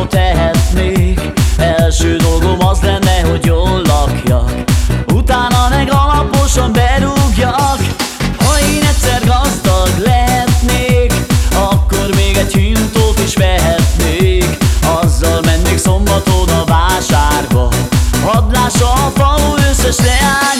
dolgot tehetnék. Első dolgom az lenne, hogy jól lakjak. Utána meg alaposan berúgjak. Ha én egyszer gazdag lehetnék Akkor még egy hintót is vehetnék. Azzal mennék szombaton a vásárba. Hadd lássa a falu összes leány